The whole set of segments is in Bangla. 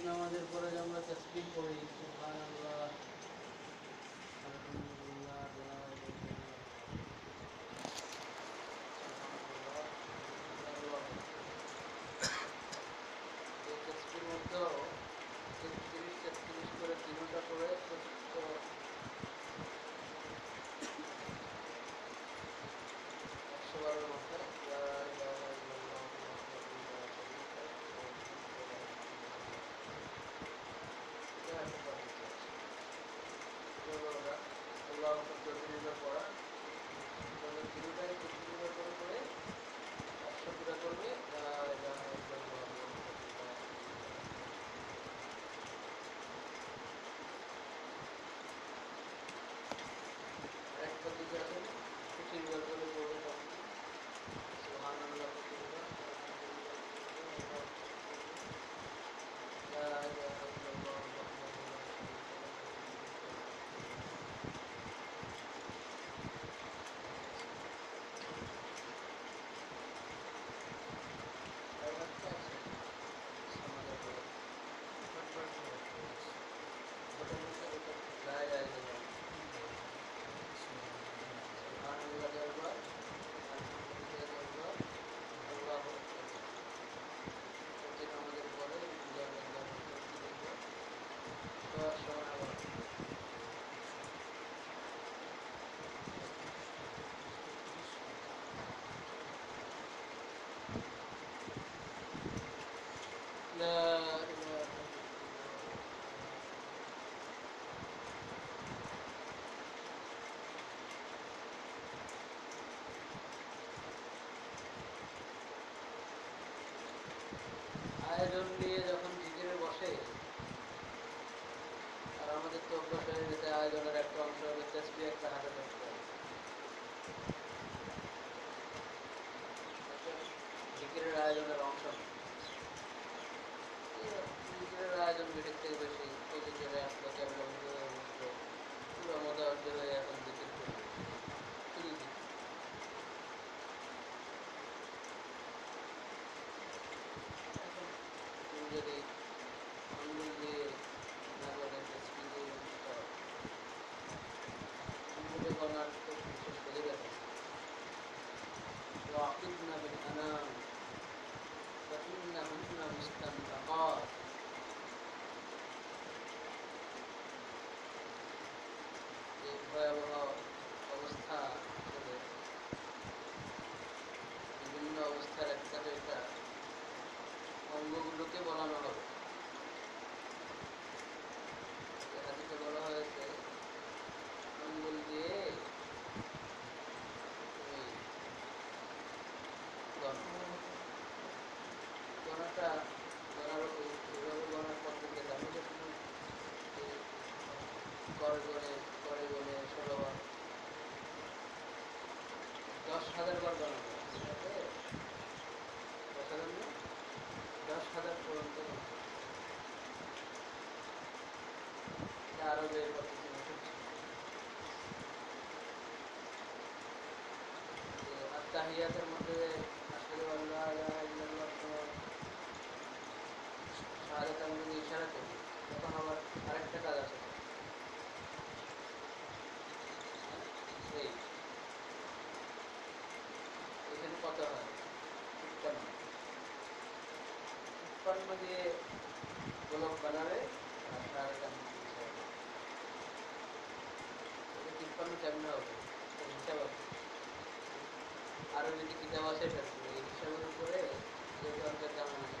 নামাজের পরে আমরা তসবিহ পড়ি সুবহানাল্লাহ আয়োজন নিয়ে যখন বসে, আর আমাদের তো আয়োজনের একটা অংশ হবে তেসবি একটা হাতে জিকিরের আয়োজনের অংশ। আয়োজন বেশির থেকে বেশি জিকিরে আসলো, ক্যামেরা ভিডিও, পুরো মোটামুটি হয়ে এখন فإنهن مستنطقات দশ হাজার দশ হাজার পর্যন্ত মধ্যে তখন আবার আরেকটা কাজ আছে এই এখানে কত হয় তিপ্পান্ন তিপ্পান্ন দিয়ে বানাবে তিপ্পান্ন হবে হিসাব আছে। আরও যদি কিতাব আছে এই হিসাবের উপরে যেহেতু আমাদের জানা নেই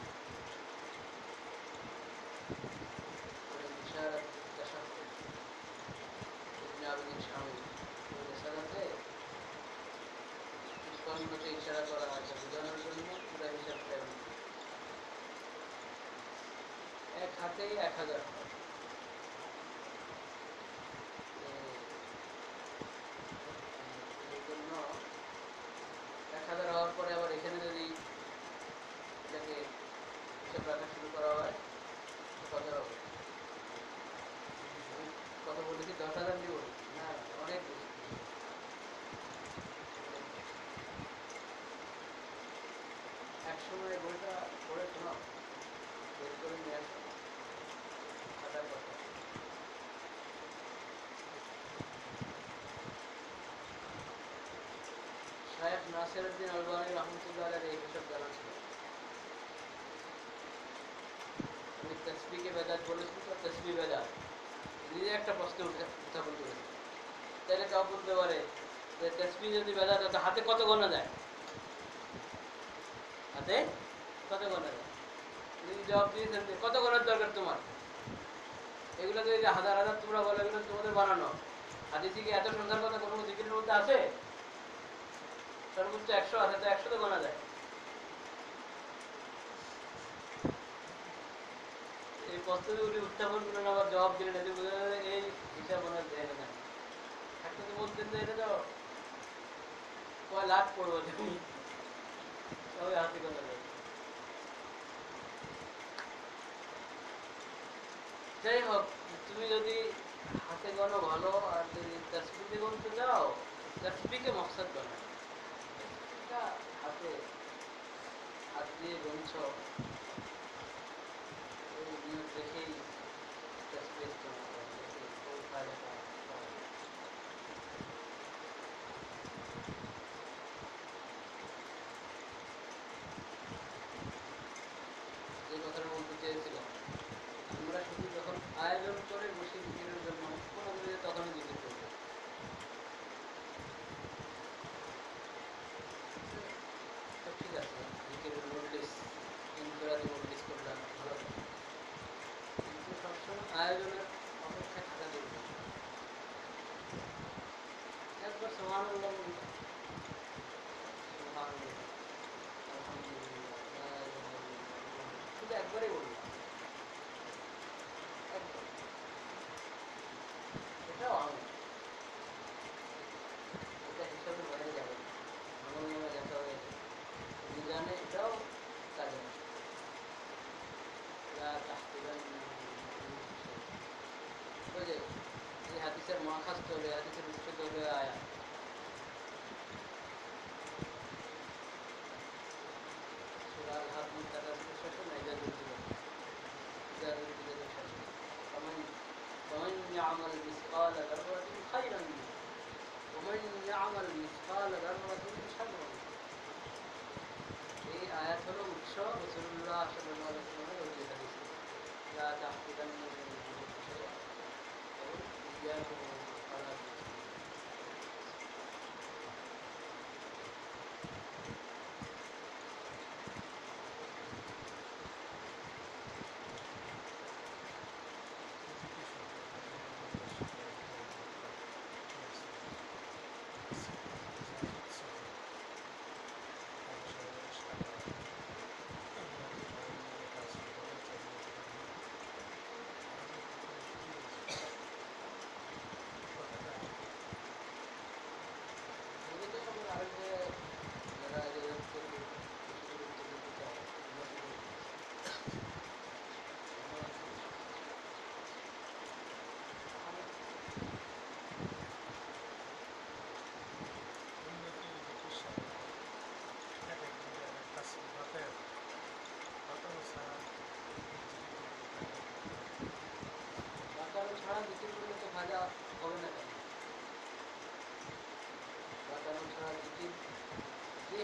হচ্ছে ইশারা করা হয়েছে বোঝানোর জন্য হিসাব হিসাবটা এক হাতেই এক হাজার হয়। এই- এই জন্য এক হাজার হওয়ার পরে আবার এখানে যদি এটাকে হিসাব রাখা শুরু করা হয় কত হবে কত বলেছি দশ হাজার দিব না অনেক বেশি এক সময় বইটা পড়ে শোনাও বের করে নিয়ে আসো খাতার কথা শায়েখ নাসির উদ্দিন আলবানী এই হিসাব আমি তসবিকে বেদাত বলেছি তো তসবি বেদাত। নিজে একটা প্রশ্ন উত্থাপন তাহলে বলতে পারে যে তসবি যদি বেদাত হয় হাতে কত গোনা যায়? হাতে কত যায়? যদি জবাব দিয়েছেন কত গোনার দরকার তোমার? এগুলো যদি হাজার হাজার তোমরা বলো, এগুলো তোমাদের বানানো। হাদিসে কি এত সংখ্যার কথা কোনো দিকের মধ্যে আছে? সর্বোচ্চ একশো আছে, তো একশোতে গোনা যায়। এই উনি উত্থাপন করলেন আবার জবাব দিলেন এই হিসাব ওনার দেয় না একটা তো বলতেন যে এটা তো কয় তুমি? হাতে কথা যায় যাই হোক, তুমি যদি হাতে গণো ভালো আর যদি তসবিতে গুনতে চাও তসবিকে মকসদ বানাও। তসবিটা হাতে হাত দিয়ে গুনছ ওই নিয়ত দেখেই তসবি ইস্তেমাল করো, দেখে কোন ফায়দাটা পাওয়া যায়। যে কথাটা বলতে চেয়েছিলাম আমরা শুধু যখন আয়োজন করে বসি জিকিরের জন্য কোনো কিছু তখনই জিকির করব তো ঠিক আছে জিকিরের নোটিস ইনফিরাদি নোটিস করলাম ভালো কথা। কিন্তু সবসময় আয়োজনের অপেক্ষায় থাকা জরুরি একবার সমান বললাম সুবহানাল্লাহ, আলহামদুলিল্লাহ, লা ইলাহা ইল্লাল্লাহ। শুধু একবারই এই হাদিসের মাখাস চলে হাদিসের উৎস চলে আয়া সুরাল হাত মুখ কাটা শেষে না এটা দুর্যোগ إذا ذكر الشمس ومن ومن يعمل مثقال ذرة خيرا يره ومن يعمل مثقال ذرة شرا يره এই আয়াত হলো উৎস রসুল্লাহ সাল্লাল্লাহু আলাইহি ওয়াসাল্লামের উল্লেখ হাদিস লা তাহতিবান্না মিন আল-আমরি শাইআ এবং هذا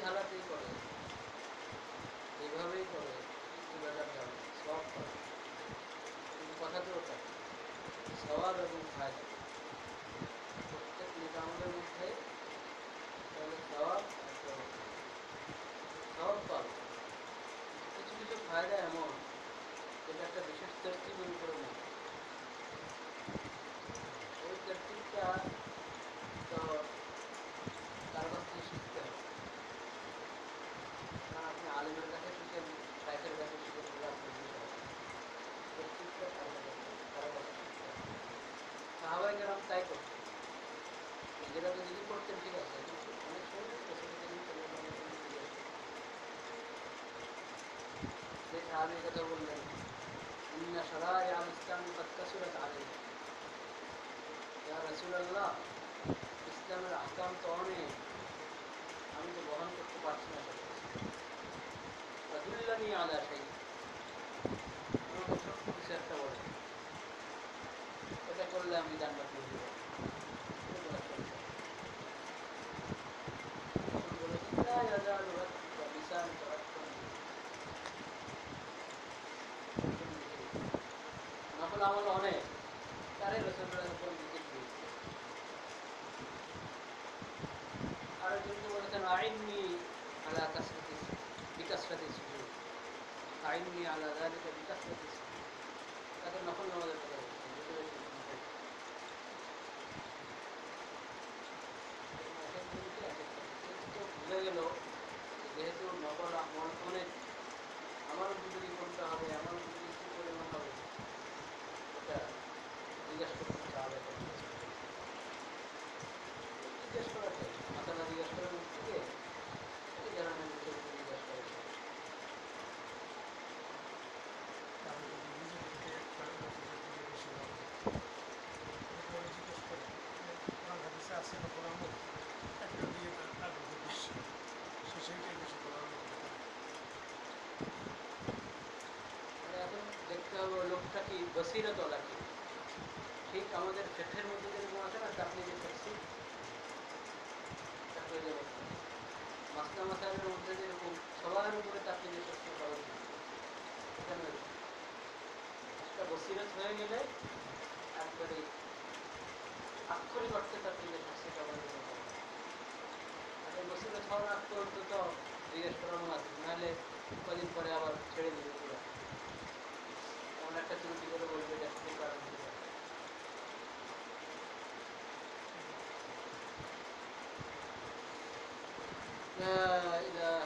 যে হালাতেই করে যেভাবেই করে সব করে কিন্তু ওটা সবাব এবং ফায়দা প্রত্যেক নিকামদের মধ্যে তাহলে সবাব পাবে কিছু কিছু ফায়দা এমন, যেটা একটা বিশেষ উপরে মনে ওই তরতিবটা তো তার কাছ থেকে শিখতে হবে সাহাবী কথা বললেন। ইন্না শারাই আল ইসলাম কদ কাসুরাত আলাইহি। ইয়া রাসূলুল্লাহ, ইসলামের আহকাম তো অনেক। আমি তো বহন করতে পারছি না আলা শাই আমাকে ছোট্ট কিছু একটা বলে। এটা করলে আমি জান্নাত পেয়ে যাব এটা আমল অনেক। তারে রসুল্লাহ উপর দিকে দিয়েছে আর কিন্তু বলেছেন আইননি আলা কাসরাতি বিকাশরাতি সুযোগ আইননি আলা যালিকা বিকাশরাতি সুযোগ তাদের নকল নামাজের কথা বলছেন বুঝতে পেরেছেন? নকল। এখন কিন্তু কি আছে? কিন্তু তো ভুলে গেল যে যেহেতু নকল আমল অনেক আমার উপযোগী কোনটা হবে আমার উপযোগী কী পরিমাণ হবে এটা জিজ্ঞেস করতে চাবে জিজ্ঞেস করা চাই মাথা না জিজ্ঞেস করার থেকে এটা জানানোর বিষয়ে জিজ্ঞেস করা চাই তাহলে যদি নিজে থেকে একবার নতুনের দিকে বেশি ভালো এরপরে জিজ্ঞেস করে কোরআন হাদিসে আছে না কোরআন একটা দিয়ে তার তার মধ্যে বিশ্বাস সে সেইটাই বেশি কোরআন মানে এখন দেখতে হবে ওই লোকটা কি বসিরত ওলা ঠিক আমাদের ফেটের মধ্যে যেরকম আছে না আপনি যে ফেকছি মাসলা মাসালের মধ্যে যেরকম সবার উপরে তাপনি যে শক্তি একটা বসিরত হয়ে গেলে একবারে আক্ষরিক অর্থে তাপনি যে শক্তি আর এই বসিরত হওয়ার তো জিজ্ঞেস করানো আছে নাহলে কদিন পরে আবার ছেড়ে দিবে। পুরো এমন একটা ত্রুটি করে বলবে এটা কি কারণ হতে পারে। لا إله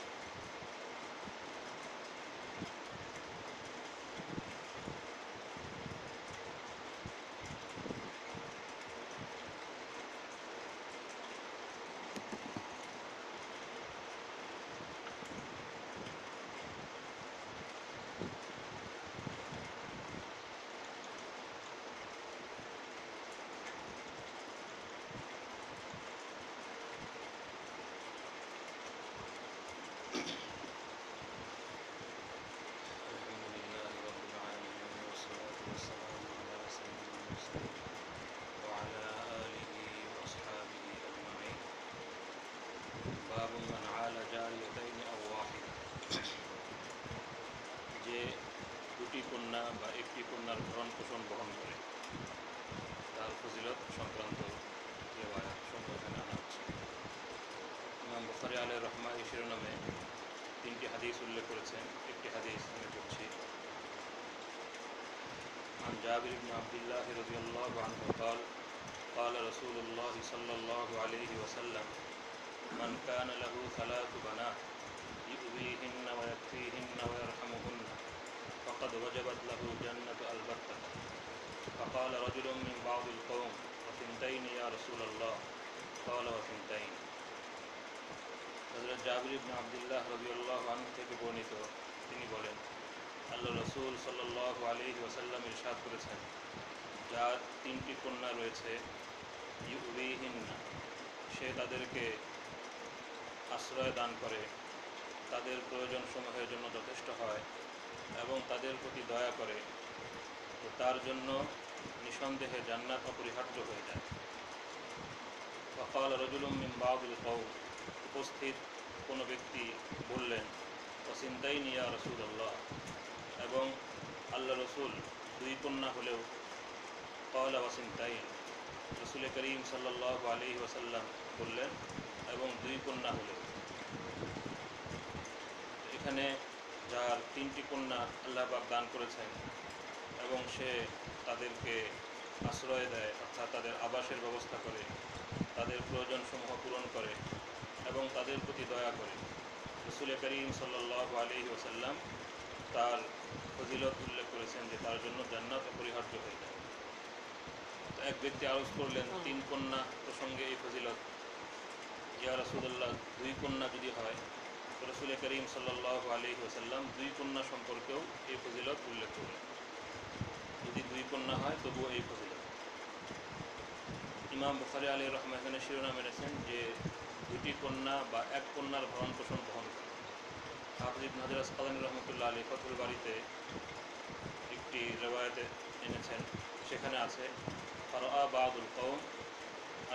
وعلى آله وأصحابه أجمعين باب من عال جاريتين أو واحدة যে দুটি কন্যা বা একটি কন্যার ভরণ পোষণ বহন করে তার ফজিলত সংক্রান্ত عن جابر بن عبد الله رضي الله عنه قال قال رسول الله صلى الله عليه وسلم من كان له ثلاث بنات يؤذيهن ويكفيهن ويرحمهن فقد وجبت له جنة البتة فقال رجل من بعض القوم وثنتين يا رسول الله قال وثنتين হজরত জাবির ইবনে আবদুল্লাহ রবিউল্লাহ আন থেকে বর্ণিত তিনি বলেন আল্লাহ রসুল সাল্লাহ আলহি ওয়াসাল্লাম ইরশাদ করেছেন, যার তিনটি কন্যা রয়েছে ইউবিহীনা সে তাদেরকে আশ্রয় দান করে, তাদের প্রয়োজন সমূহের জন্য যথেষ্ট হয় এবং তাদের প্রতি দয়া করে তো তার জন্য নিঃসন্দেহে জান্নাত অপরিহার্য হয়ে যায়। ফকাল রজুলুম বাবুল কৌ উপস্থিত কোনো ব্যক্তি বললেন অসিন্তাই নিয়া রসুল্লাহ এবং আল্লাহ রসুল দুই কন্যা হলেও কওয়ালা ওয়াসিন্তাই রসুল করিম সাল্লাহ আলহি ওসাল্লাম বললেন, এবং দুই কন্যা হলেও। এখানে যার তিনটি কন্যা আল্লাহ পাক দান করেছেন এবং সে তাদেরকে আশ্রয় দেয়, অর্থাৎ তাদের আবাসের ব্যবস্থা করে, তাদের প্রয়োজনসমূহ পূরণ করে এবং তাদের প্রতি দয়া করে। রসুল করিম সাল্লাহ আলহি ওসাল্লাম তার ফজিলত উল্লেখ করেছেন যে তার জন্য জান্নাত অপরিহার্য হয়ে যায়। তো এক ব্যক্তি আরোজ করলেন, তিন কন্যা প্রসঙ্গে এই ফজিলত। ইয়া রসুল্লাহ দুই কন্যা যদি হয় রসুল করিম সাল্লাহ আলহি ওসাল্লাম দুই কন্যা সম্পর্কেও এই ফজিলত উল্লেখ করলেন। যদি দুই কন্যা হয়, তবুও এই ফজিলত। ইমাম বুখারি আলী রহমান এখানে শিরোনাম এনেছেন যে দুটি কন্যা বা এক কন্যার ভরণ পোষণ বহন করে। হাফিজ নাজির আসকালানী রহমতুল্লাহ আলী ফতুল বাড়িতে একটি রেওয়ায়তে এনেছেন। সেখানে আছে, ফরআ কৌম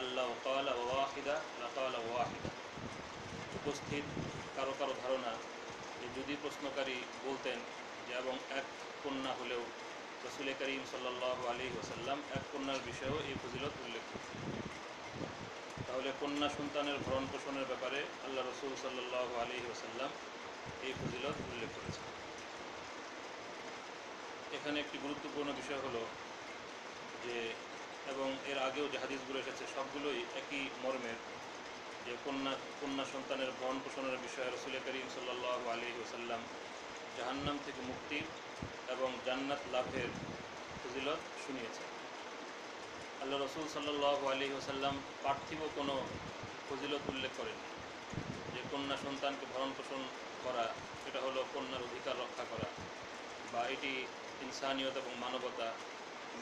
আল্লাহ কালা ওয়াহিদা লাকালা ওয়াহিদা। উপস্থিত কারও কারও ধারণা যে যদি প্রশ্নকারী বলতেন যে, এবং এক কন্যা হলেও রসুল করিম সাল্লাহ আলী ওসাল্লাম এক কন্যার বিষয়েও এই ফজিলত উল্লেখ তাহলে কন্যা সন্তানের ভরণ পোষণের ব্যাপারে আল্লাহ রসুল সাল্লাহ আলী ওসাল্লাম এই ফজিলত উল্লেখ করেছেন এখানে একটি গুরুত্বপূর্ণ বিষয় হলো যে, এবং এর আগেও যে হাদিসগুলো এসেছে, সবগুলোই একই মর্মের যে কন্যা কন্যা সন্তানের ভরণ পোষণের বিষয়ে রসুল করিম সাল্লাহ আলী ওসাল্লাম জাহান্নাম থেকে মুক্তি এবং জান্নাত লাভের ফজিলত শুনিয়েছেন আল্লাহ রসুল সাল্লাহ আলী ওসাল্লাম পার্থিব কোনো ফজিলত উল্লেখ করেন যে কন্যা সন্তানকে ভরণ পোষণ করা, সেটা হলো কন্যার অধিকার রক্ষা করা, বা এটি ইনসানিয়ত এবং মানবতা,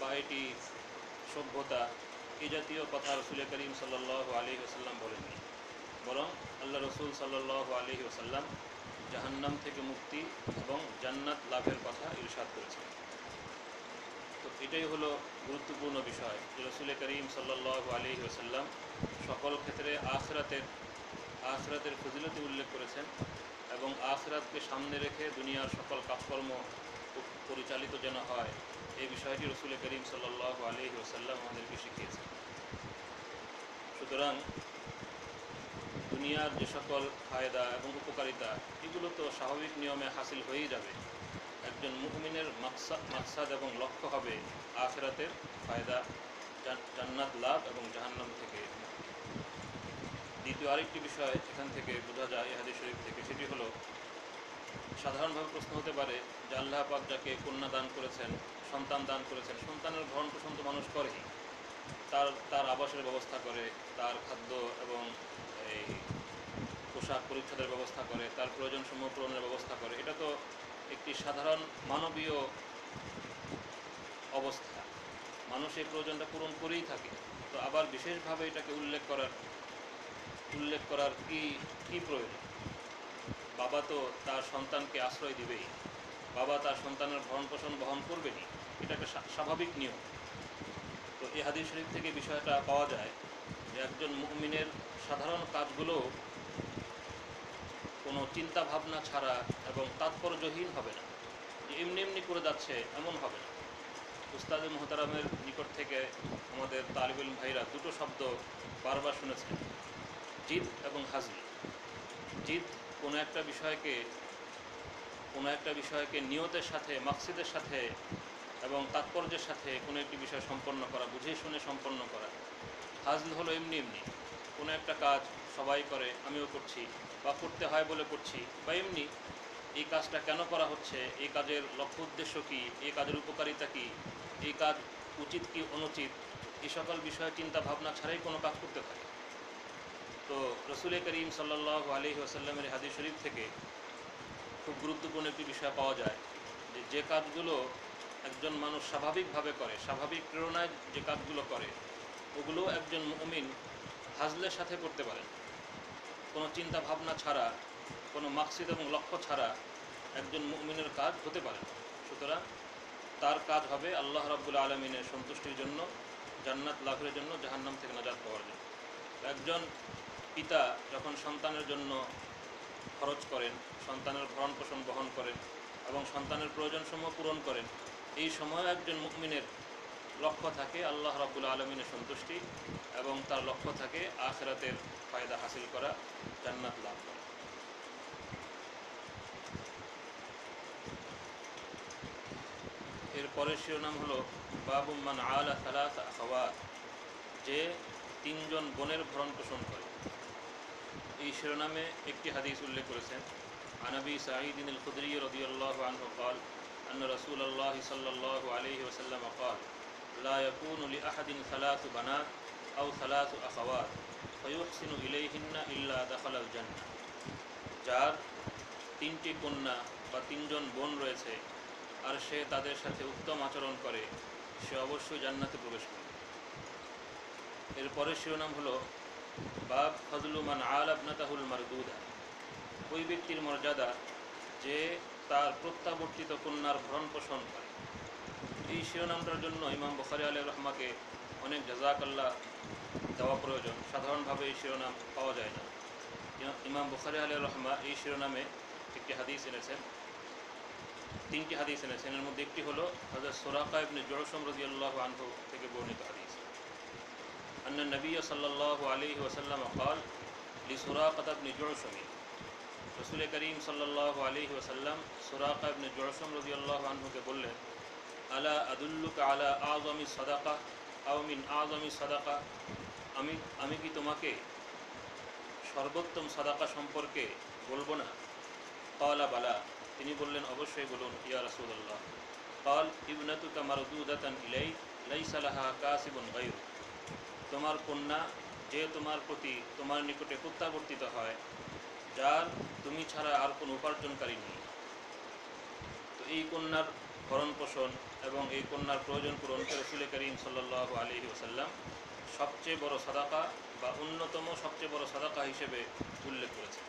বা এটি সভ্যতা এই জাতীয় কথা রসুল করিম সাল্লাহ আলী ওসাল্লাম বলেননি। বরং আল্লাহ রসুল সাল্লাহ আলী ওসাল্লাম জাহান্নাম থেকে মুক্তি এবং জান্নাত লাভের কথা ইরশাদ করেছেন। তো এটাই হলো গুরুত্বপূর্ণ বিষয় যে রসুল করিম সাল্লাহ আলী ওসাল্লাম সকল ক্ষেত্রে আখরাতের আখরাতের ফজিলতি উল্লেখ করেছেন। এবং আখরাতকে সামনে রেখে দুনিয়ার সকল কাজকর্ম পরিচালিত যেন হয়, এই বিষয়টি রসুল করিম সাল্লাহ আলী ওসাল্লাম আমাদেরকে শিখিয়েছেন। সুতরাং দুনিয়ার যে সকল ফায়দা এবং উপকারিতা, এগুলো তো স্বাভাবিক নিয়মে হাসিল হয়েই যাবে। একজন মুহমিনের মাকসাদ এবং লক্ষ্য হবে আখেরাতের ফায়দা জান্নাত লাভ এবং জাহান্নাম থেকে দ্বিতীয় আরেকটি বিষয় এখান থেকে বোঝা যায়, হাদিস শরীফ থেকে, সেটি হলো, সাধারণভাবে প্রশ্ন হতে পারে, যে আল্লাহ পাক যাকে কন্যা দান করেছেন, সন্তান দান করেছেন, সন্তানের ভরণ পোষণ তো মানুষ করেই। তার তার আবাসের ব্যবস্থা করে, তার খাদ্য এবং এই পোশাক পরিচ্ছদের ব্যবস্থা করে, তার প্রয়োজন সমূহ পূরণের ব্যবস্থা করে, এটা তো একটি সাধারণ মানবীয় অবস্থা। মানুষ এই প্রয়োজনটা পূরণ করেই থাকে। তো আবার বিশেষভাবে এটাকে উল্লেখ করার উল্লেখ করার কি কি প্রয়োজন? বাবা তো তার সন্তানকে আশ্রয় দিবেই। বাবা তার সন্তানের ভরণ পোষণ বহন করবেনই। এটা একটা স্বাভাবিক নিয়ম। তো এই হাদিস শরীফ থেকে বিষয়টা পাওয়া যায় যে একজন মুমিনের সাধারণ কাজগুলো কোনো চিন্তা ভাবনা ছাড়া এবং তাৎপর্যহীন হবে না। যে এমনি এমনি করে যাচ্ছে, এমন হবে না। উস্তাদ মোহতারামের নিকট থেকে আমাদের তালিবুল ভাইরা দুটো শব্দ বারবার শুনেছেন। জিদ এবং হাজলি জিদ কোনো একটা বিষয়কে, কোনো একটা বিষয়কে নিয়তের সাথে, মাকসিদের সাথে এবং তাৎপর্যের সাথে কোনো একটি বিষয় সম্পন্ন করা, বুঝে শুনে সম্পন্ন করা। হাজল হলো এমনি এমনি। কোনো একটা কাজ সবাই করে, আমিও করছি বা করতে হয় বলে করছি বা এমনি। এই কাজটা কেন করা হচ্ছে? এই কাজের লক্ষ্য উদ্দেশ্য কী? এই কাজের উপকারিতা কী? এই কাজ উচিত কি অনুচিত? এই সকল বিষয়ে চিন্তা ভাবনা ছাড়াই কোনো কাজ করতে থাকে তো রসুল করিম সাল্লাহ আলহি আসাল্লামের হাদিস শরীফ থেকে খুব গুরুত্বপূর্ণ একটি বিষয় পাওয়া যায় যে যে কাজগুলো একজন মানুষ স্বাভাবিকভাবে করে, স্বাভাবিক প্রেরণায় যে কাজগুলো করে, ওগুলো একজন মুমিন হাজলের সাথে করতে পারেন কোনো চিন্তা ভাবনা ছাড়া, কোনো মাকসিদ এবং লক্ষ্য ছাড়া একজন মুমিনের কাজ হতে পারে। সুতরাং তার কাজ হবে আল্লাহ রাব্বুল আলমিনের সন্তুষ্টির জন্য, জান্নাত লাভের জন্য জাহান্নাম থেকে নাজাদ পাওয়ার জন্য। একজন পিতা যখন সন্তানের জন্য খরচ করেন, সন্তানের ভরণ পোষণ বহন করেন এবং সন্তানের প্রয়োজনসমূহ পূরণ করেন, এই সময় একজন মুকমিনের লক্ষ্য থাকে আল্লাহ রাবুল আলমিনের সন্তুষ্টি এবং তার লক্ষ্য থাকে আখেরাতের ফায়দা হাসিল করা, জান্নাত লাভ করা। এর পরের শিরোনাম হলো বাবুম্মান আলা সালাস আখওয়াত, যে তিনজন বোনের ভরণ পোষণ করে। এই শিরোনামে একটি হাদিস উল্লেখ করেছেন আনবি সাঈদিন আল খুদরি রদিয়াল্লাহু আনহু قال أن رسول الله صلى الله عليه وسلم قال لا يكون لأحد ثلاث بنات أو ثلاث أخوات فيحسن إليهن إلا دخل الجنة যার তিনটি কন্যা বা তিনজন বোন রয়েছে আর সে তাদের সাথে উত্তম আচরণ করে সে অবশ্যই জান্নাতে প্রবেশ করবে এর পরের শিরোনাম হলো বাব ফজলুমান আল আবনাতাহুল মারদুদা। ওই ব্যক্তির মর্যাদা যে তার প্রত্যাবর্তিত কন্যার ভরণ পোষণ করে। এই শিরোনামটার জন্য ইমাম বখারি আলী রহমাকে অনেক জাজাক আল্লাহ দেওয়া প্রয়োজন। সাধারণভাবে এই শিরোনাম পাওয়া যায় না। ইমাম বুখারি আলী রহমা এই শিরোনামে একটি হাদিস এনেছেন। তিনটি হাদিস এনেছেন। এর মধ্যে একটি হলো হজরত সোরাকা ইবনে জোরসম রাদিয়াল্লাহু আনহু থেকে বর্ণিত হাদিস। أن النبي صلى الله عليه وسلم قال لسراقة بن جعشم রসুল করিম সাল্লাহ আলহি ওসাল্লাম সুরাকা ইবনে জরসম রদিয়াল্লাহ আনহুকে বললেন আলা আদুল্লুকা আলা আজমি সাদাকা আওমিন আজমি সাদাকা আমি আমি কি তোমাকে সর্বোত্তম সাদাকা সম্পর্কে বলবো না কলা বালা তিনি বললেন অবশ্যই বলুন ইয়া রসুল্লাহ কল ইবনাতুকা মারদুদাতান ইলাই লাইসালাহা কাসিবুন গায়রু তোমার কন্যা যে তোমার প্রতি তোমার নিকটে প্রত্যাবর্তিত হয়, যার তুমি ছাড়া আর কোনো উপার্জনকারী নেই। তো এই কন্যার ভরণ পোষণ এবং এই কন্যার প্রয়োজন পূরণকে রসুল করিম সাল্লাহ আলহি ওসাল্লাম সবচেয়ে বড় সাদাকা বা অন্যতম সবচেয়ে বড় সাদাকা হিসেবে উল্লেখ করেছে।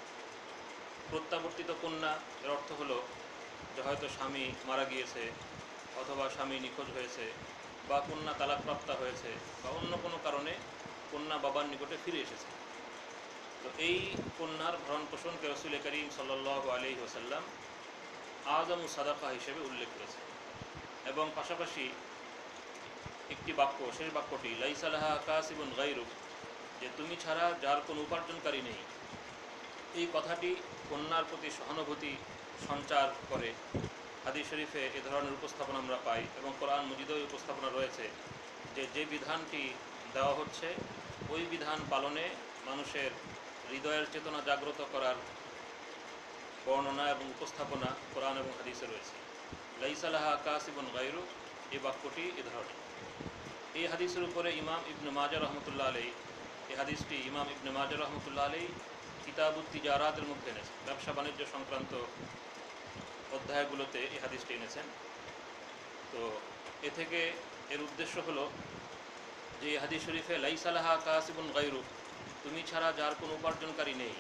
প্রত্যাবর্তিত কন্যা এর অর্থ হলো যে হয়তো স্বামী মারা গিয়েছে অথবা স্বামী নিখোঁজ হয়েছে বা কন্যা তালাকপ্রাপ্তা হয়েছে বা অন্য কোনো কারণে কন্যা বাবার নিকটে ফিরে এসেছে। তো এই কন্যার ভরণ পোষণকে রসুল করিম সাল্লাহ আলহি ওসাল্লাম আজম সাদাকা হিসেবে উল্লেখ করেছে এবং পাশাপাশি একটি বাক্য শেষ বাক্যটি লাইসালাহা কাসিবুন গাইরুক যে তুমি ছাড়া যার কোনো উপার্জনকারী নেই। এই কথাটি কন্যার প্রতি সহানুভূতি সঞ্চার করে। হাদিস শরীফে এ ধরনের উপস্থাপনা আমরা পাই এবং কোরআন মজিদেও উপস্থাপনা রয়েছে যে যে বিধানটি দেওয়া হচ্ছে, ওই বিধান পালনে মানুষের হৃদয়ের চেতনা জাগ্রত করার বর্ণনা এবং উপস্থাপনা কোরআন এবং হাদিসে রয়েছে। লাইসালাহা কাসিবন গাইরু এই বাক্যটি এ ধরনের। এই হাদিসের উপরে ইমাম ইবনে মাজা রহমতুল্লাহ আলী এই হাদিসটি ইমাম ইবনে মাজা রহমতুল্লাহ আলী কিতাবুত তিজারাতের মধ্যে এনেছে। ব্যবসা বাণিজ্য সংক্রান্ত অধ্যায়গুলোতে এই হাদিসটি এনেছেন। তো এ থেকে এর উদ্দেশ্য হলো যে হাদিস শরীফে লাইসালাহা কাসিবুন গাইরু তুমি ছাড়া যার কোনো উপার্জনকারী নেই।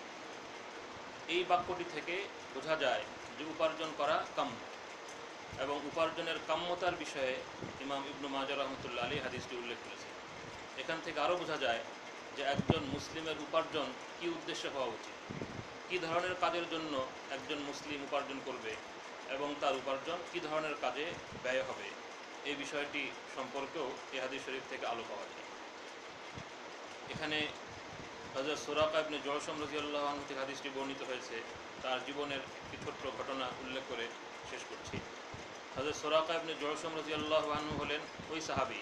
এই বাক্যটি থেকে বোঝা যায় যে উপার্জন করা কাম্য। এবং উপার্জনের কাম্যতার বিষয়ে ইমাম ইবনু মাজা রহমতুল্লাহ আলী হাদিসটি উল্লেখ করেছে এখান থেকে আরও বোঝা যায় যে একজন মুসলিমের উপার্জন কি উদ্দেশ্যে হওয়া উচিত? কী ধরনের কাজের জন্য একজন মুসলিম উপার্জন করবে? এবং তার উপার্জন কী ধরনের কাজে ব্যয় হবে? এই বিষয়টি সম্পর্কেও এ হাদিস শরীফ থেকে আলো পাওয়া যায়। এখানে হজরত সোরাকা ইবনে জয়সম রাজিউল্লাহ থেকে হাদিসটি বর্ণিত হয়েছে। তার জীবনের একটি ছোট্ট ঘটনা উল্লেখ করে শেষ করছি। হজরত সোরাকা ইবনে জয়সম রাজিউল্লাহ আনহু হলেন ওই সাহাবি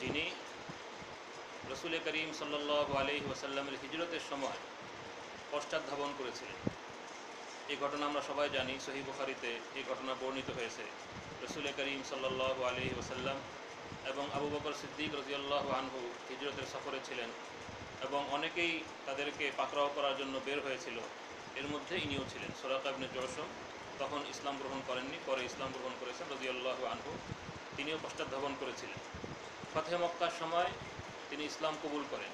যিনি রসুল করিম সাল্লাহ আলহি ওসাল্লামের হিজরতের সময় পশ্চাৎধাবন করেছিলেন। এই ঘটনা আমরা সবাই জানি, সহি বুখারিতে এই ঘটনা বর্ণিত হয়েছে। রসুল করিম সাল্লাহ আলহি ওসাল্লাম এবং আবু বকর সিদ্দিক রাজিউল্লাহ আনহু হিজরতের সফরে ছিলেন এবং অনেকেই তাদেরকে পাকড়াও করার জন্য বের হয়েছিল। এর মধ্যে ইনিও ছিলেন, সোরাকা ইবনে জয়সম তখন ইসলাম গ্রহণ করেননি, পরে ইসলাম গ্রহণ করেছেন রদিয়াল্লাহ আনহু। তিনিও পশ্চাৎধাবন করেছিলেন। ফতে মক্কার সময় তিনি ইসলাম কবুল করেন।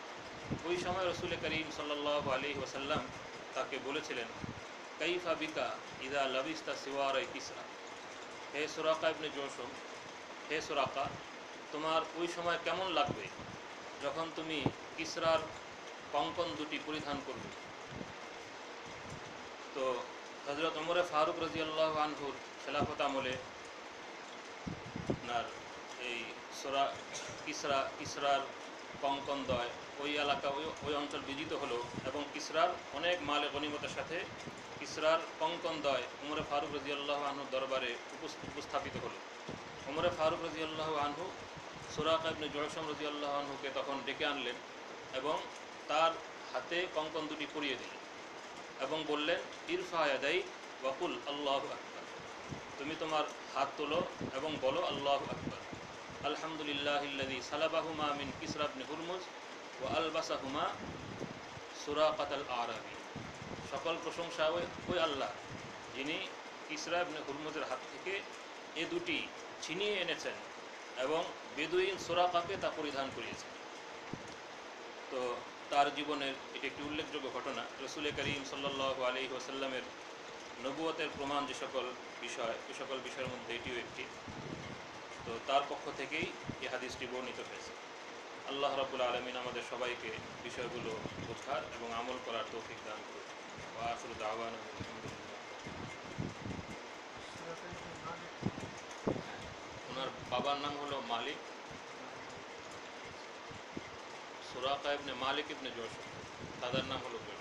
ওই সময় রসুল করিম সাল্লাহ আলী ওসাল্লাম তাকে বলেছিলেন কাইফা বিকা ইদা লবিস্তা সিওয়ার কিসরা হে সোরাকা ইবনে জোসম, হে সোরাকা, তোমার ওই সময় কেমন লাগবে যখন তুমি কিসরার কঙ্কন দুটি পরিধান করবে? তো হজরত ওমরে ফারুক রাজিয়াল্লাহ আনহুর খেলাফত আমলে আপনার এই সোরা কিসরা, কিসরার কঙ্কন কঙ্কনদয় ওই এলাকা ওই অঞ্চল বিজিত হলো এবং কিসরার অনেক মালে গনিমতের সাথে কিসরার কঙ্কনদয় উমরে ফারুক রাজিয়াল্লাহ আনহুর দরবারে উপস- উপস্থাপিত হলো। ওমরে ফারুক রাজিয়াল্লাহ আনহু সুরাক ইবনে জয়সম রাজিয়াল্লাহ আনহুকে তখন ডেকে আনলেন এবং তার হাতে কঙ্কন দুটি পরিয়ে দিলেন এবং বললেন, ইরফা ইয়াদাই ওয়াকুল আল্লাহ আকবর। তুমি তোমার হাত তোলো এবং বলো, আল্লাহ আকবর। আলহামদুলিল্লাহ ইল্লাদি সালাবাহুমা মিন কিসরাবনে হুরমুজ ও আলবাসাহুমা সুরাকাত আল আরবি সকল প্রশংসা ওই আল্লাহ, যিনি ইসরা ইবনে হুরমুজের হাত থেকে এ দুটি ছিনিয়ে এনেছেন এবং বেদুইন সোরাকাকে তা পরিধান করিয়েছেন। তো তার জীবনের এটি একটি উল্লেখযোগ্য ঘটনা। রসুল করিম সাল্লাহ আলি ওসাল্লামের নবুয়তের প্রমাণ যে সকল বিষয় এ সকল বিষয়ের মধ্যে এটিও একটি। তো তার পক্ষ থেকেই এই হাদিসটি বর্ণিত হয়েছে। আল্লাহ রাবুল আলমিন আমাদের সবাইকে বিষয়গুলো বোঝার এবং আমল করার তৌফিক দান করুন। ওয়াসুর দাওয়ান আলহামদুলিল্লাহ সুরাতে একটু মালিক ওনার বাবার নাম হলো মালিক সুরাকা ইবনে মালিক ইবনে জোশ দাদার নাম হলো জোশ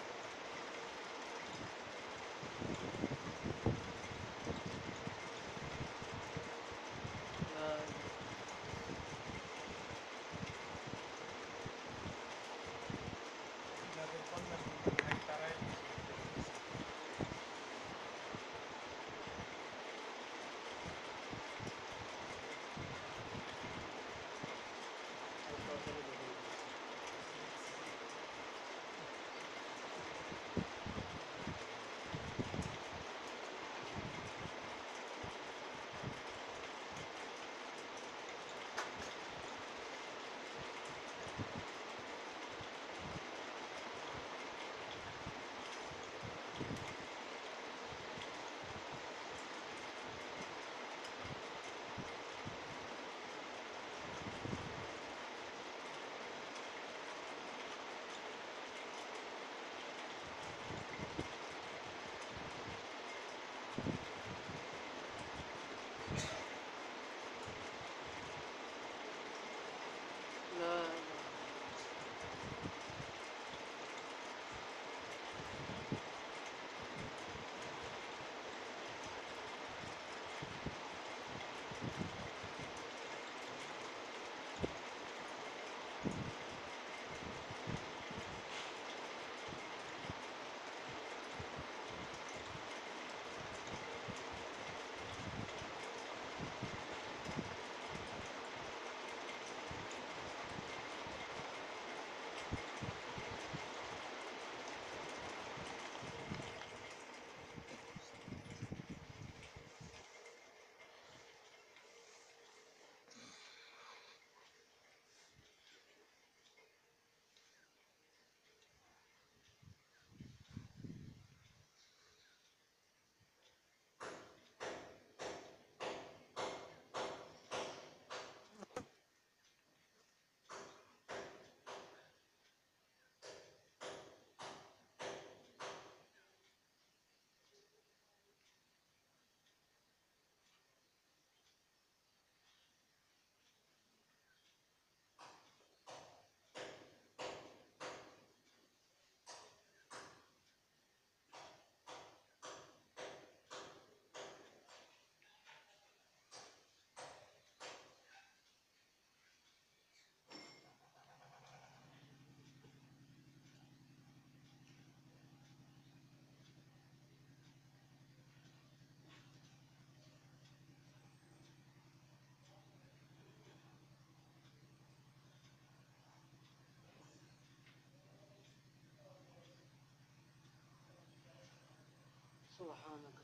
subhanallah.